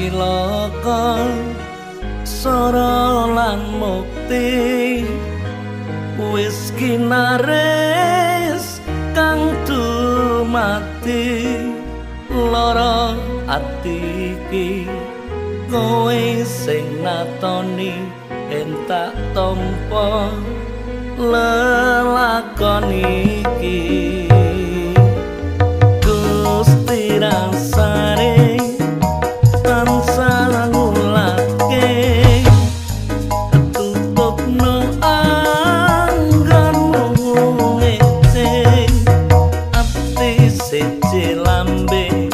cilaka sora lan mukti. Wis kinares kang mati lara ati iki kowe sing natoni entak tompo lelakon iki siji lambe.